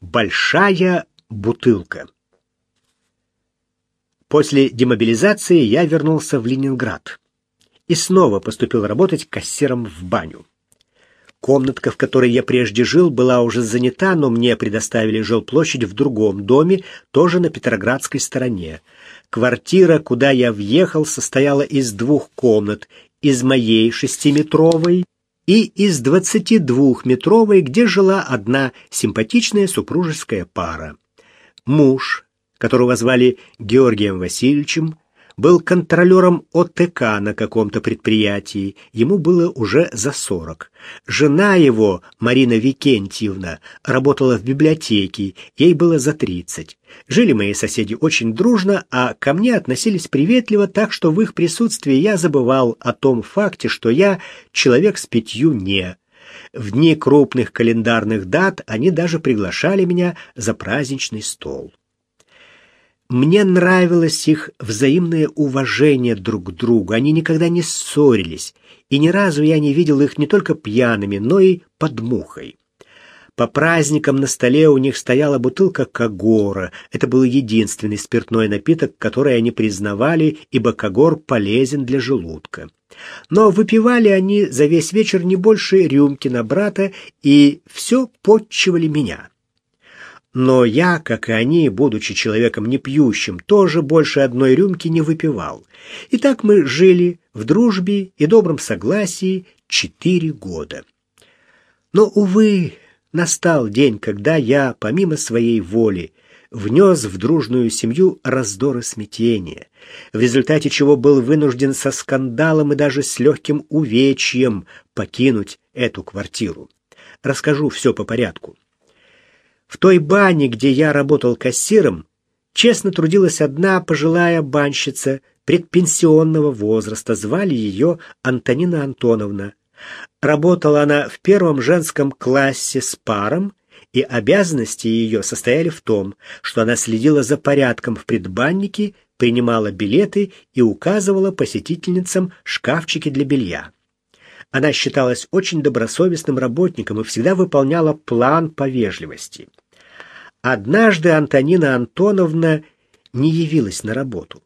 Большая бутылка. После демобилизации я вернулся в Ленинград и снова поступил работать кассиром в баню. Комнатка, в которой я прежде жил, была уже занята, но мне предоставили жилплощадь в другом доме, тоже на Петроградской стороне. Квартира, куда я въехал, состояла из двух комнат, из моей шестиметровой и из двадцати двухметровой, где жила одна симпатичная супружеская пара. Муж, которого звали Георгием Васильевичем, был контролером ОТК на каком-то предприятии, ему было уже за сорок. Жена его, Марина Викентьевна, работала в библиотеке, ей было за тридцать. Жили мои соседи очень дружно, а ко мне относились приветливо, так что в их присутствии я забывал о том факте, что я человек с пятью «не». В дни крупных календарных дат они даже приглашали меня за праздничный стол. Мне нравилось их взаимное уважение друг к другу. Они никогда не ссорились, и ни разу я не видел их не только пьяными, но и под мухой. По праздникам на столе у них стояла бутылка Кагора. Это был единственный спиртной напиток, который они признавали, ибо Кагор полезен для желудка. Но выпивали они за весь вечер не больше рюмки на брата и все подчивали меня. Но я, как и они, будучи человеком не пьющим, тоже больше одной рюмки не выпивал. И так мы жили в дружбе и добром согласии четыре года. Но, увы, настал день, когда я, помимо своей воли, внес в дружную семью раздор и смятение, в результате чего был вынужден со скандалом и даже с легким увечьем покинуть эту квартиру. Расскажу все по порядку. В той бане, где я работал кассиром, честно трудилась одна пожилая банщица предпенсионного возраста, звали ее Антонина Антоновна. Работала она в первом женском классе с паром, и обязанности ее состояли в том, что она следила за порядком в предбаннике, принимала билеты и указывала посетительницам шкафчики для белья. Она считалась очень добросовестным работником и всегда выполняла план по вежливости. Однажды Антонина Антоновна не явилась на работу,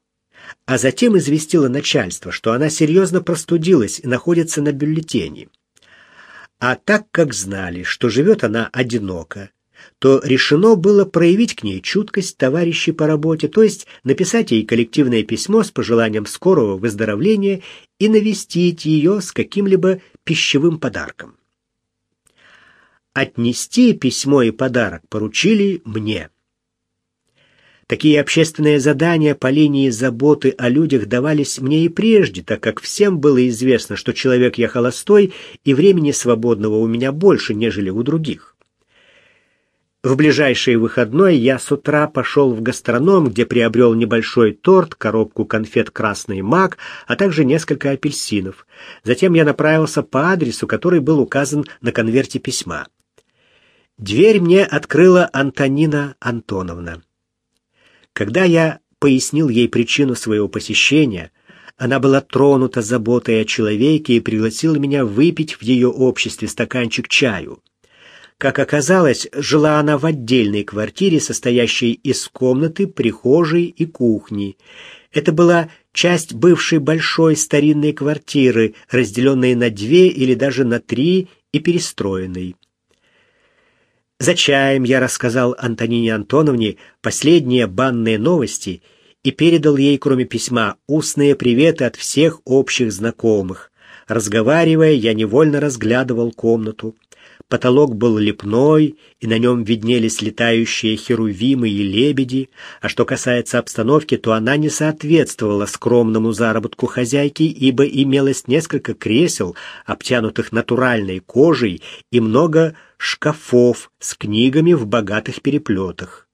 а затем известила начальство, что она серьезно простудилась и находится на бюллетене. А так как знали, что живет она одиноко, то решено было проявить к ней чуткость товарищей по работе, то есть написать ей коллективное письмо с пожеланием скорого выздоровления и навестить ее с каким-либо пищевым подарком. Отнести письмо и подарок поручили мне. Такие общественные задания по линии заботы о людях давались мне и прежде, так как всем было известно, что человек я холостой, и времени свободного у меня больше, нежели у других. В ближайший выходной я с утра пошел в гастроном, где приобрел небольшой торт, коробку конфет «Красный мак», а также несколько апельсинов. Затем я направился по адресу, который был указан на конверте письма. Дверь мне открыла Антонина Антоновна. Когда я пояснил ей причину своего посещения, она была тронута заботой о человеке и пригласила меня выпить в ее обществе стаканчик чаю. Как оказалось, жила она в отдельной квартире, состоящей из комнаты, прихожей и кухни. Это была часть бывшей большой старинной квартиры, разделенной на две или даже на три и перестроенной. За чаем я рассказал Антонине Антоновне последние банные новости и передал ей, кроме письма, устные приветы от всех общих знакомых. Разговаривая, я невольно разглядывал комнату. Потолок был лепной, и на нем виднелись летающие херувимы и лебеди, а что касается обстановки, то она не соответствовала скромному заработку хозяйки, ибо имелось несколько кресел, обтянутых натуральной кожей, и много шкафов с книгами в богатых переплетах.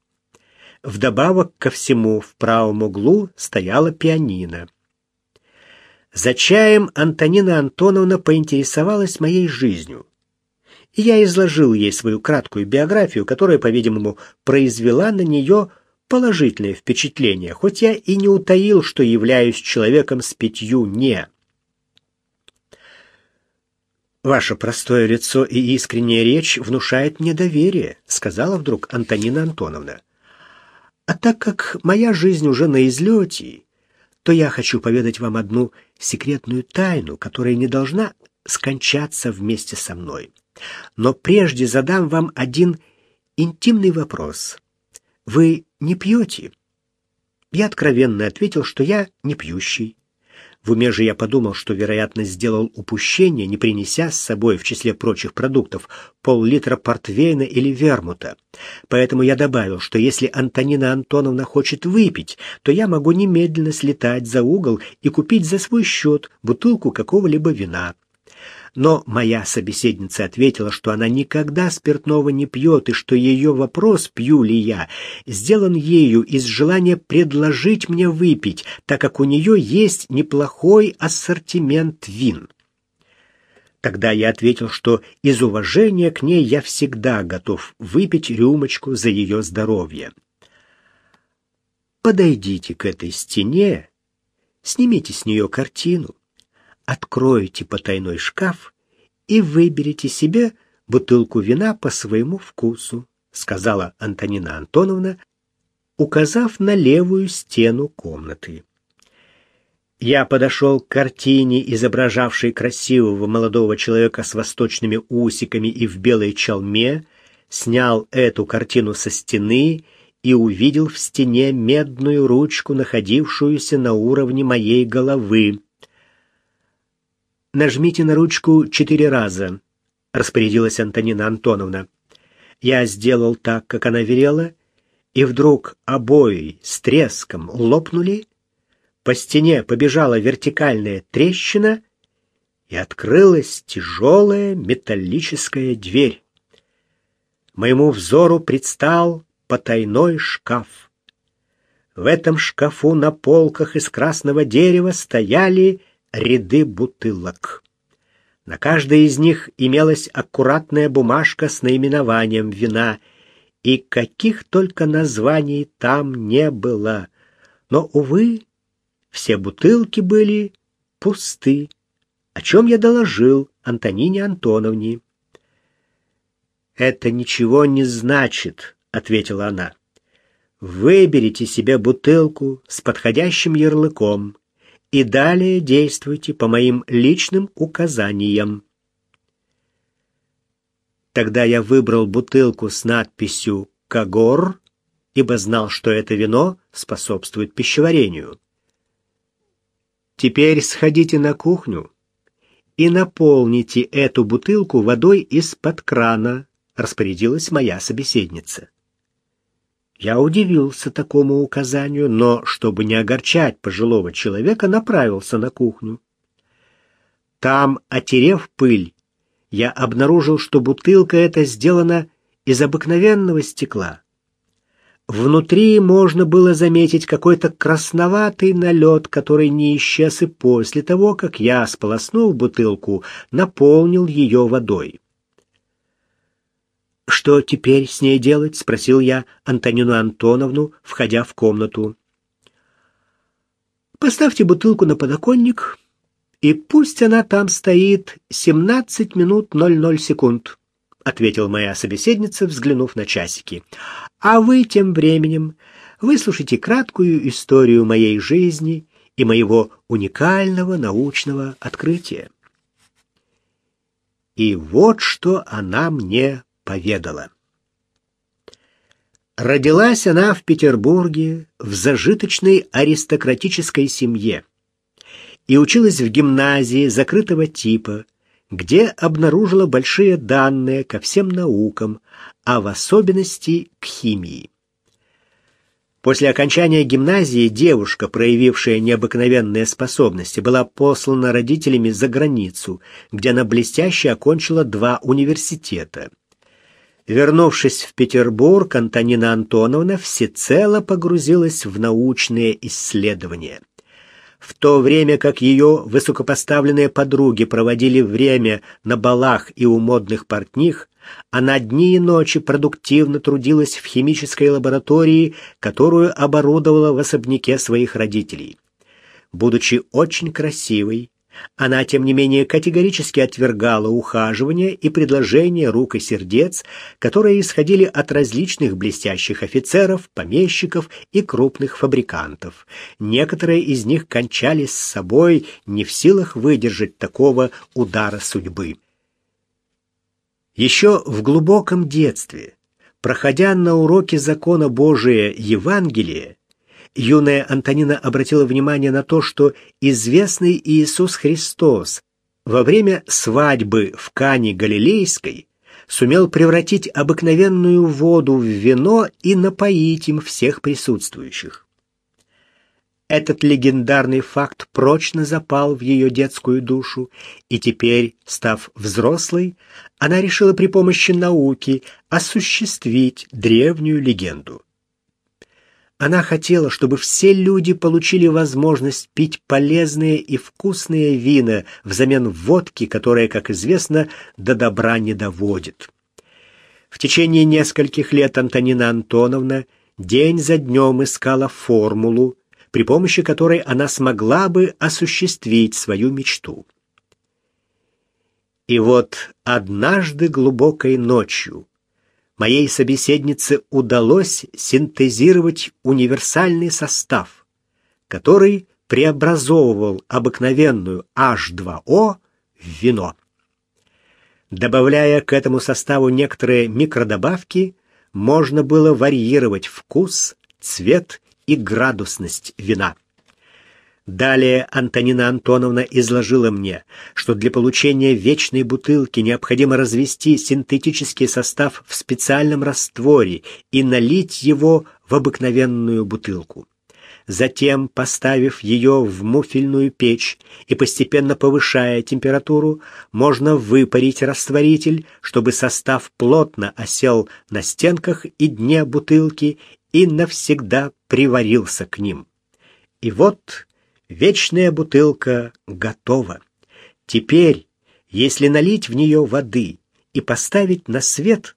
Вдобавок ко всему в правом углу стояла пианино. За чаем Антонина Антоновна поинтересовалась моей жизнью и я изложил ей свою краткую биографию, которая, по-видимому, произвела на нее положительное впечатление, хоть я и не утаил, что являюсь человеком с пятью «не». Ваше простое лицо и искренняя речь внушают мне доверие, сказала вдруг Антонина Антоновна. А так как моя жизнь уже на излете, то я хочу поведать вам одну секретную тайну, которая не должна скончаться вместе со мной. Но прежде задам вам один интимный вопрос. Вы не пьете? Я откровенно ответил, что я не пьющий. В уме же я подумал, что, вероятно, сделал упущение, не принеся с собой в числе прочих продуктов пол-литра портвейна или вермута. Поэтому я добавил, что если Антонина Антоновна хочет выпить, то я могу немедленно слетать за угол и купить за свой счет бутылку какого-либо вина. Но моя собеседница ответила, что она никогда спиртного не пьет и что ее вопрос, пью ли я, сделан ею из желания предложить мне выпить, так как у нее есть неплохой ассортимент вин. Тогда я ответил, что из уважения к ней я всегда готов выпить рюмочку за ее здоровье. Подойдите к этой стене, снимите с нее картину, откроете потайной шкаф и выберите себе бутылку вина по своему вкусу, сказала Антонина Антоновна, указав на левую стену комнаты. Я подошел к картине, изображавшей красивого молодого человека с восточными усиками и в белой чалме, снял эту картину со стены и увидел в стене медную ручку, находившуюся на уровне моей головы. Нажмите на ручку четыре раза, распорядилась Антонина Антоновна. Я сделал так, как она велела, и вдруг обои с треском лопнули, по стене побежала вертикальная трещина, и открылась тяжелая металлическая дверь. Моему взору предстал потайной шкаф. В этом шкафу на полках из красного дерева стояли ряды бутылок. На каждой из них имелась аккуратная бумажка с наименованием вина, и каких только названий там не было. Но, увы, все бутылки были пусты, о чем я доложил Антонине Антоновне. «Это ничего не значит», — ответила она. «Выберите себе бутылку с подходящим ярлыком и далее действуйте по моим личным указаниям. Тогда я выбрал бутылку с надписью «Кагор», ибо знал, что это вино способствует пищеварению. Теперь сходите на кухню и наполните эту бутылку водой из-под крана, распорядилась моя собеседница. Я удивился такому указанию, но, чтобы не огорчать пожилого человека, направился на кухню. Там, отерев пыль, я обнаружил, что бутылка эта сделана из обыкновенного стекла. Внутри можно было заметить какой-то красноватый налет, который не исчез и после того, как я, сполоснув бутылку, наполнил ее водой. «Что теперь с ней делать?» — спросил я Антонину Антоновну, входя в комнату. «Поставьте бутылку на подоконник, и пусть она там стоит 17 минут 00 секунд», — ответила моя собеседница, взглянув на часики. «А вы тем временем выслушайте краткую историю моей жизни и моего уникального научного открытия». И вот что она мне поведала. Родилась она в Петербурге в зажиточной аристократической семье и училась в гимназии закрытого типа, где обнаружила большие данные ко всем наукам, а в особенности к химии. После окончания гимназии девушка, проявившая необыкновенные способности, была послана родителями за границу, где она блестяще окончила два университета. Вернувшись в Петербург, Антонина Антоновна всецело погрузилась в научные исследования. В то время как ее высокопоставленные подруги проводили время на балах и у модных портних, она дни и ночи продуктивно трудилась в химической лаборатории, которую оборудовала в особняке своих родителей. Будучи очень красивой, Она, тем не менее, категорически отвергала ухаживания и предложения рук и сердец, которые исходили от различных блестящих офицеров, помещиков и крупных фабрикантов. Некоторые из них кончались с собой, не в силах выдержать такого удара судьбы. Еще в глубоком детстве, проходя на уроке закона Божия Евангелия, юная Антонина обратила внимание на то, что известный Иисус Христос во время свадьбы в Кане Галилейской сумел превратить обыкновенную воду в вино и напоить им всех присутствующих. Этот легендарный факт прочно запал в ее детскую душу, и теперь, став взрослой, она решила при помощи науки осуществить древнюю легенду. Она хотела, чтобы все люди получили возможность пить полезные и вкусные вина взамен водки, которая, как известно, до добра не доводит. В течение нескольких лет Антонина Антоновна день за днем искала формулу, при помощи которой она смогла бы осуществить свою мечту. И вот однажды глубокой ночью моей собеседнице удалось синтезировать универсальный состав, который преобразовывал обыкновенную H2O в вино. Добавляя к этому составу некоторые микродобавки, можно было варьировать вкус, цвет и градусность вина. Далее Антонина Антоновна изложила мне, что для получения вечной бутылки необходимо развести синтетический состав в специальном растворе и налить его в обыкновенную бутылку. Затем, поставив ее в муфельную печь и постепенно повышая температуру, можно выпарить растворитель, чтобы состав плотно осел на стенках и дне бутылки и навсегда приварился к ним. И вот Вечная бутылка готова. Теперь, если налить в нее воды и поставить на свет,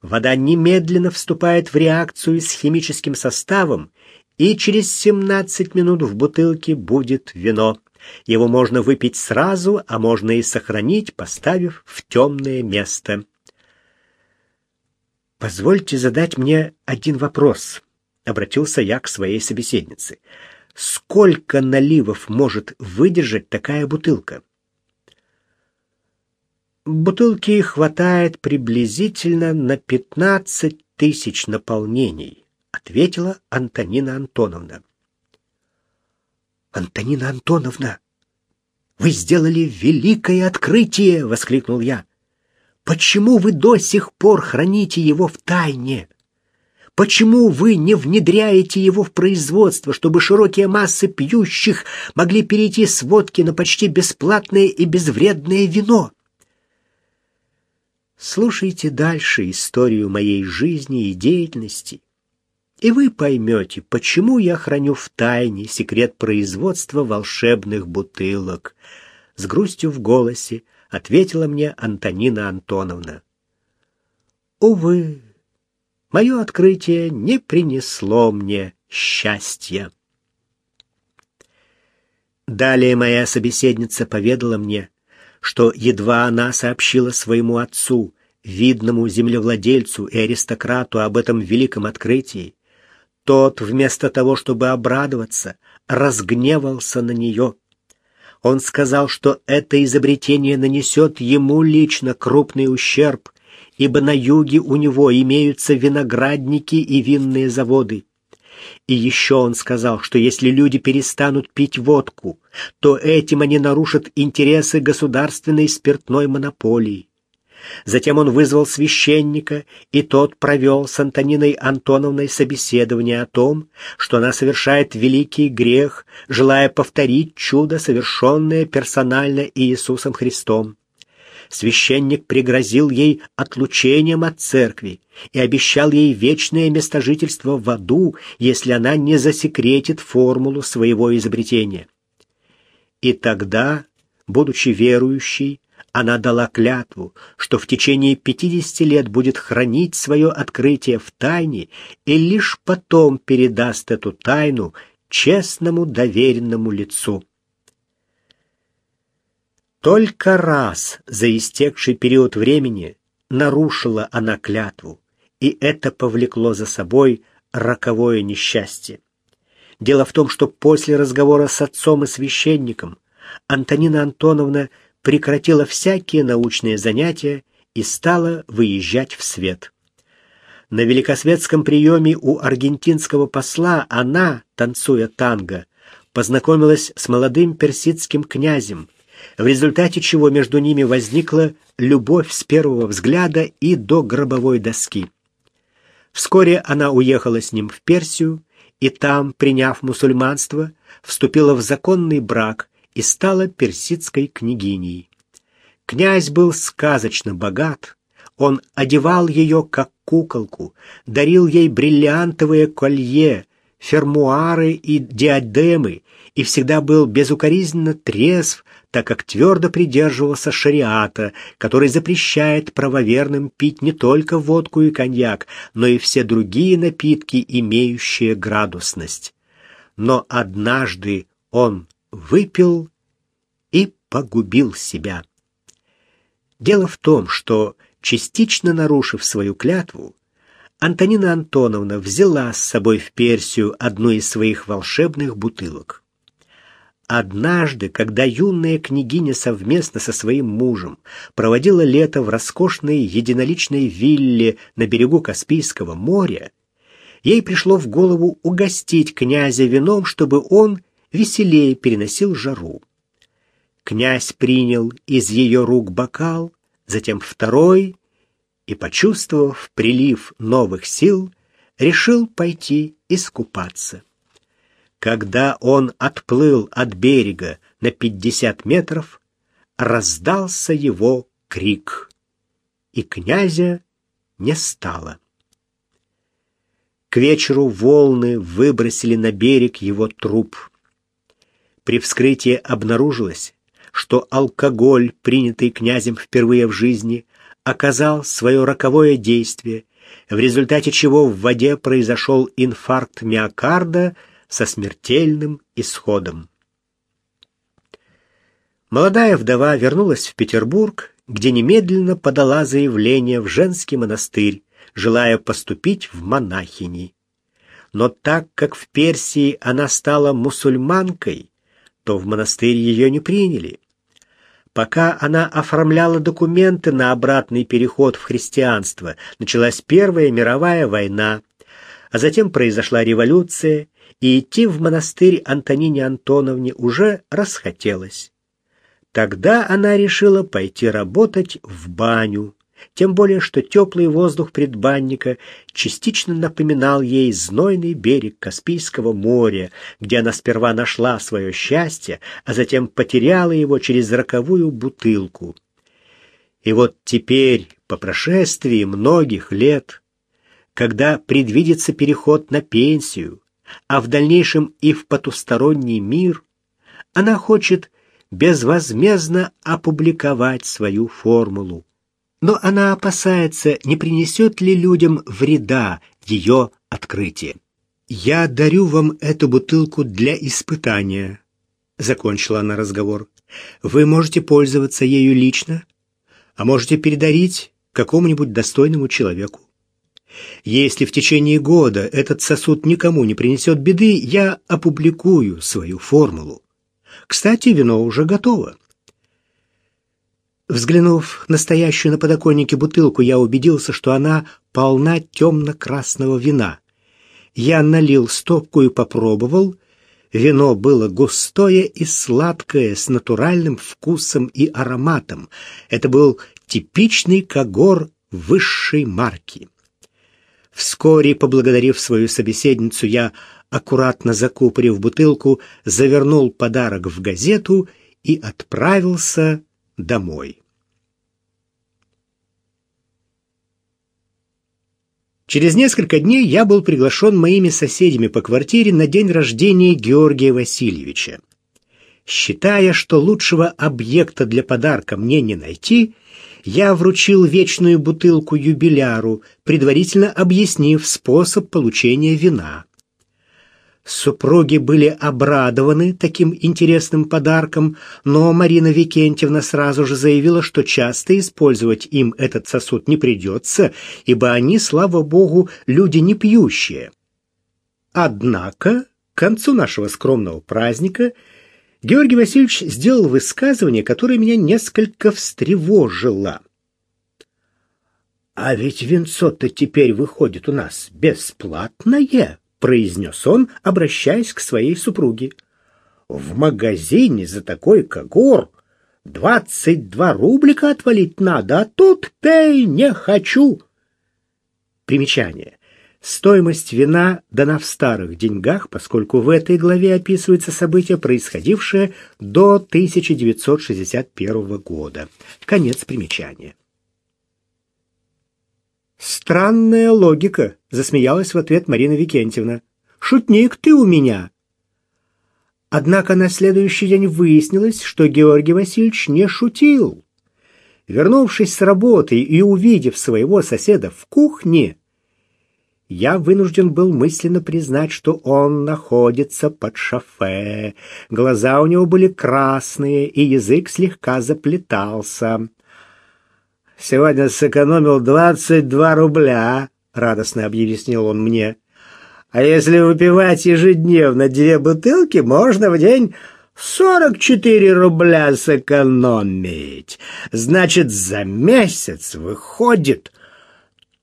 вода немедленно вступает в реакцию с химическим составом, и через 17 минут в бутылке будет вино. Его можно выпить сразу, а можно и сохранить, поставив в темное место. «Позвольте задать мне один вопрос», — обратился я к своей собеседнице. Сколько наливов может выдержать такая бутылка? Бутылки хватает приблизительно на 15 тысяч наполнений, ответила Антонина Антоновна. Антонина Антоновна, вы сделали великое открытие, воскликнул я. Почему вы до сих пор храните его в тайне? Почему вы не внедряете его в производство, чтобы широкие массы пьющих могли перейти с водки на почти бесплатное и безвредное вино? Слушайте дальше историю моей жизни и деятельности, и вы поймете, почему я храню в тайне секрет производства волшебных бутылок. С грустью в голосе ответила мне Антонина Антоновна. Увы, мое открытие не принесло мне счастья. Далее моя собеседница поведала мне, что едва она сообщила своему отцу, видному землевладельцу и аристократу об этом великом открытии, тот, вместо того, чтобы обрадоваться, разгневался на нее. Он сказал, что это изобретение нанесет ему лично крупный ущерб, ибо на юге у него имеются виноградники и винные заводы. И еще он сказал, что если люди перестанут пить водку, то этим они нарушат интересы государственной спиртной монополии. Затем он вызвал священника, и тот провел с Антониной Антоновной собеседование о том, что она совершает великий грех, желая повторить чудо, совершенное персонально Иисусом Христом священник пригрозил ей отлучением от церкви и обещал ей вечное место жительства в аду, если она не засекретит формулу своего изобретения. И тогда, будучи верующей, она дала клятву, что в течение 50 лет будет хранить свое открытие в тайне и лишь потом передаст эту тайну честному доверенному лицу. Только раз за истекший период времени нарушила она клятву, и это повлекло за собой роковое несчастье. Дело в том, что после разговора с отцом и священником Антонина Антоновна прекратила всякие научные занятия и стала выезжать в свет. На великосветском приеме у аргентинского посла она, танцуя танго, познакомилась с молодым персидским князем, в результате чего между ними возникла любовь с первого взгляда и до гробовой доски. Вскоре она уехала с ним в Персию и там, приняв мусульманство, вступила в законный брак и стала персидской княгиней. Князь был сказочно богат, он одевал ее как куколку, дарил ей бриллиантовые колье, фермуары и диадемы и всегда был безукоризненно трезв, так как твердо придерживался шариата, который запрещает правоверным пить не только водку и коньяк, но и все другие напитки, имеющие градусность. Но однажды он выпил и погубил себя. Дело в том, что, частично нарушив свою клятву, Антонина Антоновна взяла с собой в Персию одну из своих волшебных бутылок. Однажды, когда юная княгиня совместно со своим мужем проводила лето в роскошной единоличной вилле на берегу Каспийского моря, ей пришло в голову угостить князя вином, чтобы он веселее переносил жару. Князь принял из ее рук бокал, затем второй и, почувствовав прилив новых сил, решил пойти искупаться. Когда он отплыл от берега на пятьдесят метров, раздался его крик, и князя не стало. К вечеру волны выбросили на берег его труп. При вскрытии обнаружилось, что алкоголь, принятый князем впервые в жизни, оказал свое роковое действие, в результате чего в воде произошел инфаркт миокарда со смертельным исходом. Молодая вдова вернулась в Петербург, где немедленно подала заявление в женский монастырь, желая поступить в монахини. Но так как в Персии она стала мусульманкой, то в монастырь ее не приняли. Пока она оформляла документы на обратный переход в христианство, началась Первая мировая война, а затем произошла революция, и идти в монастырь Антонине Антоновне уже расхотелось. Тогда она решила пойти работать в баню, тем более что теплый воздух предбанника частично напоминал ей знойный берег Каспийского моря, где она сперва нашла свое счастье, а затем потеряла его через роковую бутылку. И вот теперь, по прошествии многих лет, когда предвидится переход на пенсию, а в дальнейшем и в потусторонний мир, она хочет безвозмездно опубликовать свою формулу но она опасается, не принесет ли людям вреда ее открытие. «Я дарю вам эту бутылку для испытания», — закончила она разговор. «Вы можете пользоваться ею лично, а можете передарить какому-нибудь достойному человеку. Если в течение года этот сосуд никому не принесет беды, я опубликую свою формулу. Кстати, вино уже готово. Взглянув на стоящую на подоконнике бутылку, я убедился, что она полна темно-красного вина. Я налил стопку и попробовал. Вино было густое и сладкое, с натуральным вкусом и ароматом. Это был типичный когор высшей марки. Вскоре, поблагодарив свою собеседницу, я, аккуратно закупорив бутылку, завернул подарок в газету и отправился домой. Через несколько дней я был приглашен моими соседями по квартире на день рождения Георгия Васильевича. Считая, что лучшего объекта для подарка мне не найти, я вручил вечную бутылку юбиляру, предварительно объяснив способ получения вина. Супруги были обрадованы таким интересным подарком, но Марина Викентьевна сразу же заявила, что часто использовать им этот сосуд не придется, ибо они, слава богу, люди не пьющие. Однако, к концу нашего скромного праздника Георгий Васильевич сделал высказывание, которое меня несколько встревожило. «А ведь венцо-то теперь выходит у нас бесплатное!» произнес он, обращаясь к своей супруге. В магазине за такой когор двадцать два рублика отвалить надо, а тут пей не хочу. Примечание. Стоимость вина дана в старых деньгах, поскольку в этой главе описывается событие, происходившее до 1961 года. Конец примечания. Странная логика, засмеялась в ответ Марина Викентьевна. Шутник ты у меня. Однако на следующий день выяснилось, что Георгий Васильевич не шутил. Вернувшись с работы и увидев своего соседа в кухне, я вынужден был мысленно признать, что он находится под шофе. Глаза у него были красные, и язык слегка заплетался. Сегодня сэкономил 22 рубля, радостно объяснил он мне. А если выпивать ежедневно две бутылки, можно в день 44 рубля сэкономить. Значит, за месяц выходит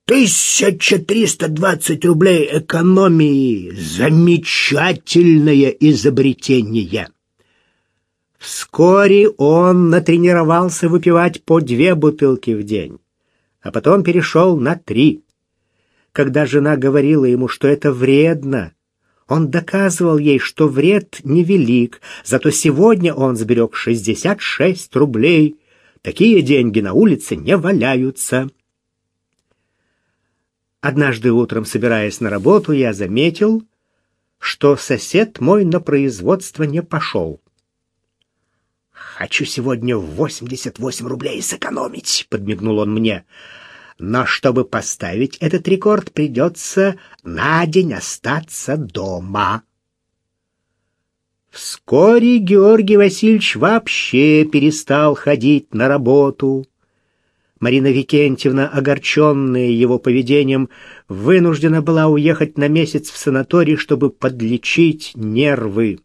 1320 рублей экономии. Замечательное изобретение. Вскоре он натренировался выпивать по две бутылки в день, а потом перешел на три. Когда жена говорила ему, что это вредно, он доказывал ей, что вред невелик, зато сегодня он сберег 66 рублей. Такие деньги на улице не валяются. Однажды утром, собираясь на работу, я заметил, что сосед мой на производство не пошел. «Хочу сегодня 88 рублей сэкономить», — подмигнул он мне. «Но чтобы поставить этот рекорд, придется на день остаться дома». Вскоре Георгий Васильевич вообще перестал ходить на работу. Марина Викентьевна, огорченная его поведением, вынуждена была уехать на месяц в санаторий, чтобы подлечить нервы.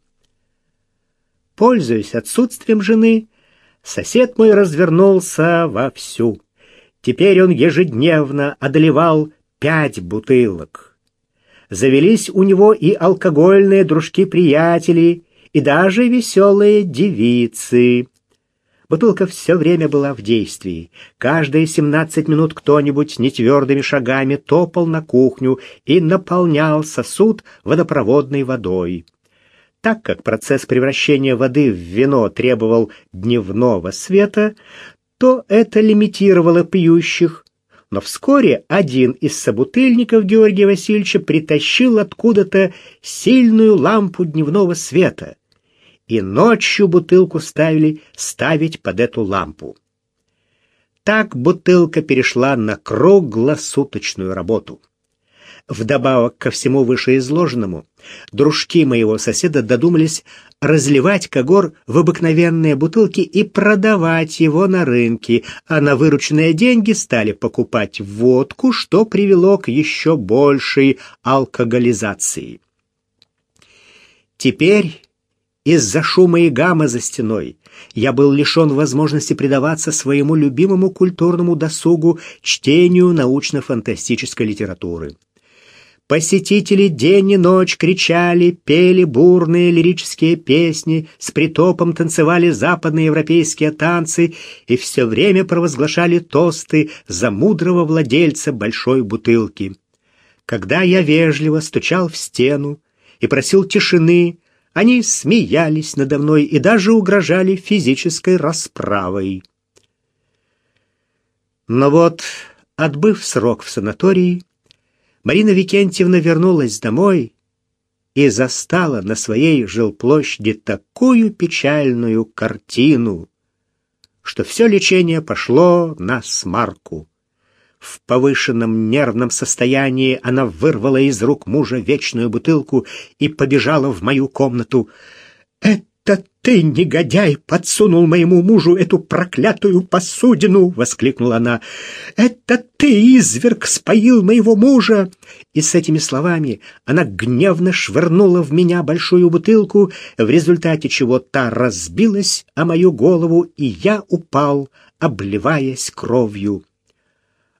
Пользуясь отсутствием жены, сосед мой развернулся вовсю. Теперь он ежедневно одолевал пять бутылок. Завелись у него и алкогольные дружки-приятели, и даже веселые девицы. Бутылка все время была в действии. Каждые семнадцать минут кто-нибудь нетвердыми шагами топал на кухню и наполнял сосуд водопроводной водой. Так как процесс превращения воды в вино требовал дневного света, то это лимитировало пьющих. Но вскоре один из собутыльников Георгия Васильевича притащил откуда-то сильную лампу дневного света, и ночью бутылку ставили ставить под эту лампу. Так бутылка перешла на круглосуточную работу. Вдобавок ко всему вышеизложенному, дружки моего соседа додумались разливать когор в обыкновенные бутылки и продавать его на рынке, а на вырученные деньги стали покупать водку, что привело к еще большей алкоголизации. Теперь из-за шума и гамма за стеной я был лишен возможности предаваться своему любимому культурному досугу чтению научно-фантастической литературы. Посетители день и ночь кричали, пели бурные лирические песни, с притопом танцевали западноевропейские танцы и все время провозглашали тосты за мудрого владельца большой бутылки. Когда я вежливо стучал в стену и просил тишины, они смеялись надо мной и даже угрожали физической расправой. Но вот, отбыв срок в санатории, Марина Викентьевна вернулась домой и застала на своей жилплощади такую печальную картину, что все лечение пошло на смарку. В повышенном нервном состоянии она вырвала из рук мужа вечную бутылку и побежала в мою комнату. «Это ты, негодяй, подсунул моему мужу эту проклятую посудину!» — воскликнула она. «Это ты, изверг, споил моего мужа!» И с этими словами она гневно швырнула в меня большую бутылку, в результате чего та разбилась о мою голову, и я упал, обливаясь кровью.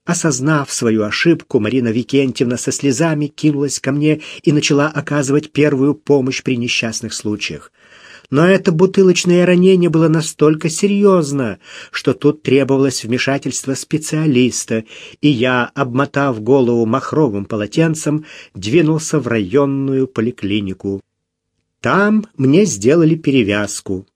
Осознав свою ошибку, Марина Викентьевна со слезами кинулась ко мне и начала оказывать первую помощь при несчастных случаях. Но это бутылочное ранение было настолько серьезно, что тут требовалось вмешательство специалиста, и я, обмотав голову махровым полотенцем, двинулся в районную поликлинику. Там мне сделали перевязку.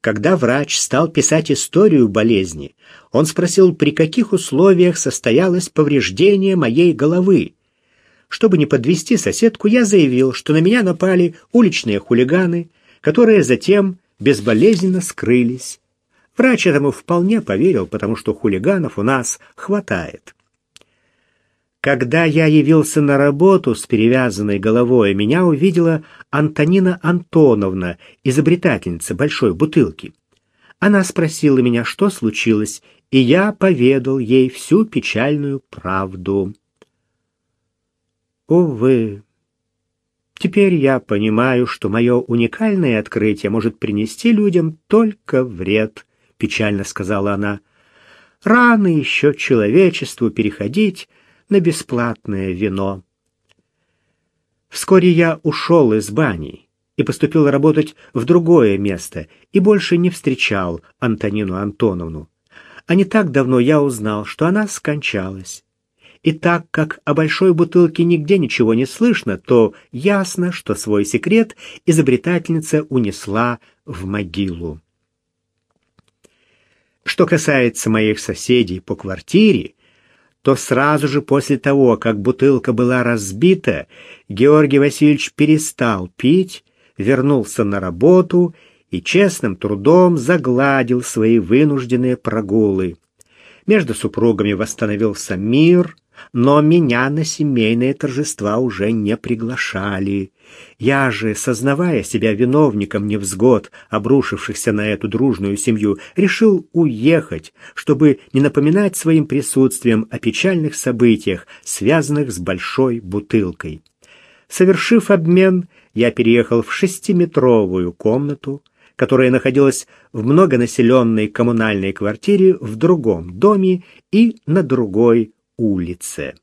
Когда врач стал писать историю болезни, он спросил, при каких условиях состоялось повреждение моей головы. Чтобы не подвести соседку, я заявил, что на меня напали уличные хулиганы, которые затем безболезненно скрылись. Врач этому вполне поверил, потому что хулиганов у нас хватает. Когда я явился на работу с перевязанной головой, меня увидела Антонина Антоновна, изобретательница большой бутылки. Она спросила меня, что случилось, и я поведал ей всю печальную правду. Увы, теперь я понимаю, что мое уникальное открытие может принести людям только вред, печально сказала она. Рано еще человечеству переходить на бесплатное вино. Вскоре я ушел из бани и поступил работать в другое место и больше не встречал Антонину Антоновну. А не так давно я узнал, что она скончалась. И так как о большой бутылке нигде ничего не слышно, то ясно, что свой секрет изобретательница унесла в могилу. Что касается моих соседей по квартире, то сразу же после того, как бутылка была разбита, Георгий Васильевич перестал пить, вернулся на работу и честным трудом загладил свои вынужденные прогулы. Между супругами восстановился мир, но меня на семейные торжества уже не приглашали. Я же, сознавая себя виновником невзгод, обрушившихся на эту дружную семью, решил уехать, чтобы не напоминать своим присутствием о печальных событиях, связанных с большой бутылкой. Совершив обмен, я переехал в шестиметровую комнату, которая находилась в многонаселенной коммунальной квартире в другом доме и на другой улице.